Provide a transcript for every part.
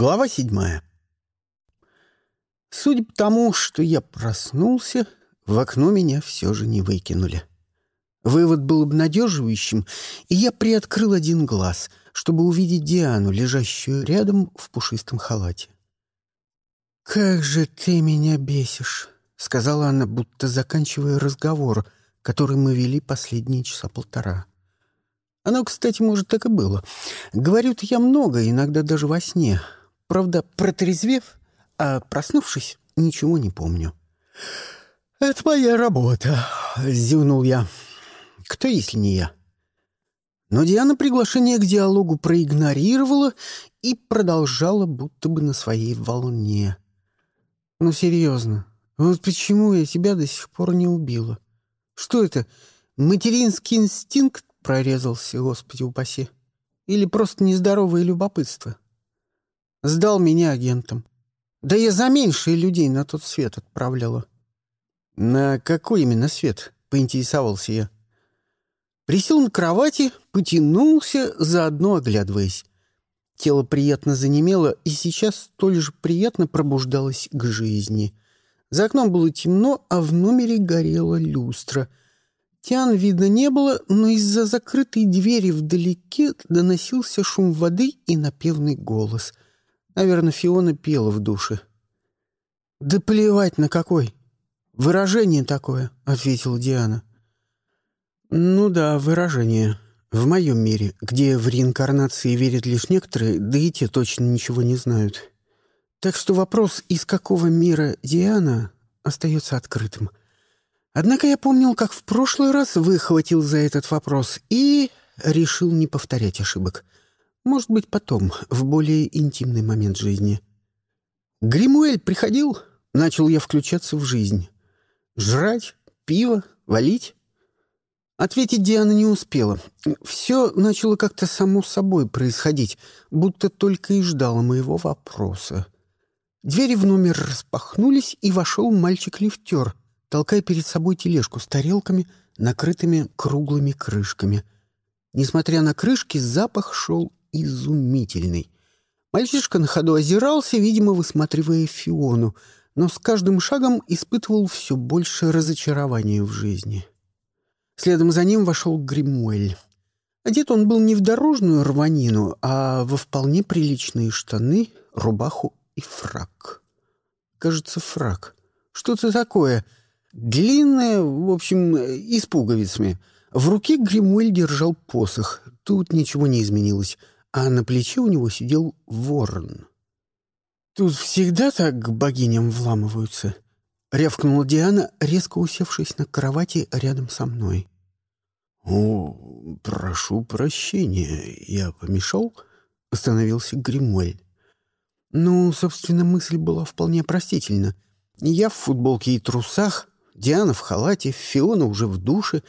Глава седьмая. Судя по тому, что я проснулся, в окно меня все же не выкинули. Вывод был обнадеживающим, и я приоткрыл один глаз, чтобы увидеть Диану, лежащую рядом в пушистом халате. «Как же ты меня бесишь!» — сказала она, будто заканчивая разговор, который мы вели последние часа полтора. Оно, кстати, может, так и было. Говорю-то я много, иногда даже во сне. Правда, протрезвев, а проснувшись, ничего не помню. «Это моя работа», — зевнул я. «Кто, если не я?» Но Диана приглашение к диалогу проигнорировала и продолжала будто бы на своей волне. «Ну, серьезно, вот почему я тебя до сих пор не убила? Что это, материнский инстинкт прорезался, Господи упаси? Или просто нездоровое любопытство? Сдал меня агентом. Да я за меньшие людей на тот свет отправляла». «На какой именно свет?» — поинтересовался я. Присел на кровати, потянулся, заодно оглядываясь. Тело приятно занемело и сейчас столь же приятно пробуждалось к жизни. За окном было темно, а в номере горела люстра. Тян видно не было, но из-за закрытой двери вдалеке доносился шум воды и напевный голос. Наверное, Фиона пела в душе. «Да плевать на какой! Выражение такое!» — ответила Диана. «Ну да, выражение. В моем мире, где в реинкарнации верят лишь некоторые, да и те точно ничего не знают. Так что вопрос, из какого мира Диана, остается открытым. Однако я помнил, как в прошлый раз выхватил за этот вопрос и решил не повторять ошибок. Может быть, потом, в более интимный момент жизни. Гримуэль приходил, начал я включаться в жизнь. Жрать, пиво, валить. Ответить Диана не успела. Все начало как-то само собой происходить, будто только и ждала моего вопроса. Двери в номер распахнулись, и вошел мальчик-лифтер, толкая перед собой тележку с тарелками, накрытыми круглыми крышками. Несмотря на крышки, запах шел изумительный. Мальчишка на ходу озирался, видимо, высматривая Фиону, но с каждым шагом испытывал все больше разочарования в жизни. Следом за ним вошел Гримуэль. Одет он был не в дорожную рванину, а во вполне приличные штаны, рубаху и фрак. Кажется, фрак. Что-то такое. Длинное, в общем, и с пуговицами. В руке Гримуэль держал посох. Тут ничего не изменилось. А на плече у него сидел ворон. «Тут всегда так к богиням вламываются?» — рявкнула Диана, резко усевшись на кровати рядом со мной. «О, прошу прощения, я помешал?» — остановился Гримуэль. «Ну, собственно, мысль была вполне простительна. Я в футболке и трусах, Диана в халате, Фиона уже в душе.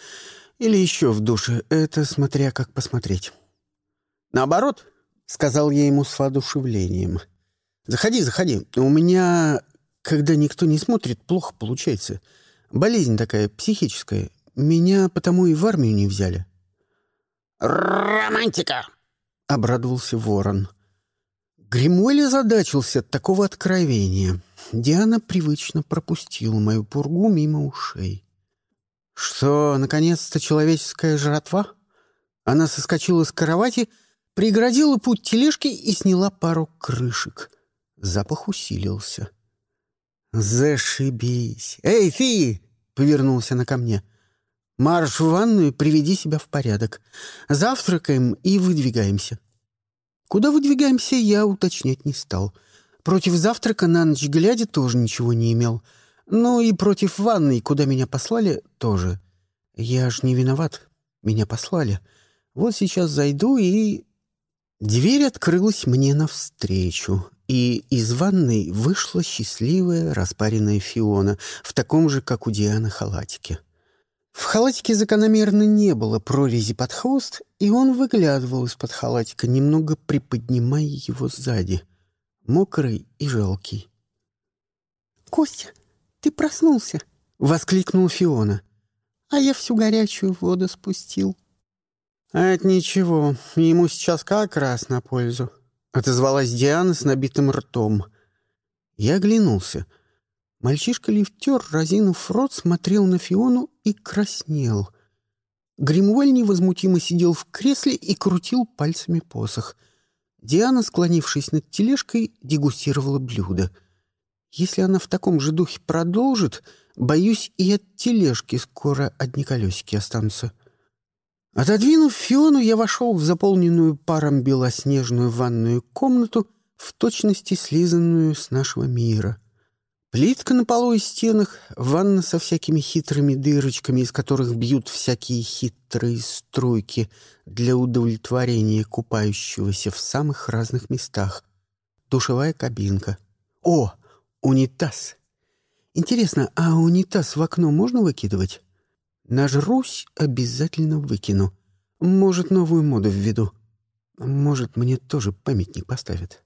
Или еще в душе, это смотря как посмотреть». «Наоборот», — сказал я ему с воодушевлением. «Заходи, заходи. У меня когда никто не смотрит, плохо получается. Болезнь такая психическая. Меня потому и в армию не взяли». «Романтика!» — обрадовался ворон. Гримуэль озадачился от такого откровения. Диана привычно пропустила мою пургу мимо ушей. «Что, наконец-то человеческая жратва?» Она соскочила с кровати, преградила путь тележки и сняла пару крышек. Запах усилился. «Зашибись! Эй, фи!» — повернулся она ко мне. «Марш в ванную, приведи себя в порядок. Завтракаем и выдвигаемся». Куда выдвигаемся, я уточнять не стал. Против завтрака на ночь глядя тоже ничего не имел. Ну и против ванной, куда меня послали, тоже. Я ж не виноват. Меня послали. Вот сейчас зайду и... Дверь открылась мне навстречу, и из ванной вышла счастливая распаренная Фиона в таком же, как у Дианы, халатике. В халатике закономерно не было прорези под хвост, и он выглядывал из-под халатика, немного приподнимая его сзади, мокрый и жалкий. «Костя, ты проснулся!» — воскликнул Фиона. «А я всю горячую воду спустил». «А это ничего, ему сейчас как раз на пользу», — отозвалась Диана с набитым ртом. Я оглянулся. Мальчишка-лифтер, разинув рот, смотрел на Фиону и краснел. Гримуэль невозмутимо сидел в кресле и крутил пальцами посох. Диана, склонившись над тележкой, дегустировала блюдо. Если она в таком же духе продолжит, боюсь, и от тележки скоро одни колесики останутся. Отодвинув Фиону, я вошел в заполненную паром белоснежную ванную комнату, в точности слизанную с нашего мира. Плитка на полу и стенах, ванна со всякими хитрыми дырочками, из которых бьют всякие хитрые струйки для удовлетворения купающегося в самых разных местах. Душевая кабинка. О, унитаз! Интересно, а унитаз в окно можно выкидывать? Нажрусь, обязательно выкину. Может, новую моду введу. Может, мне тоже памятник поставят.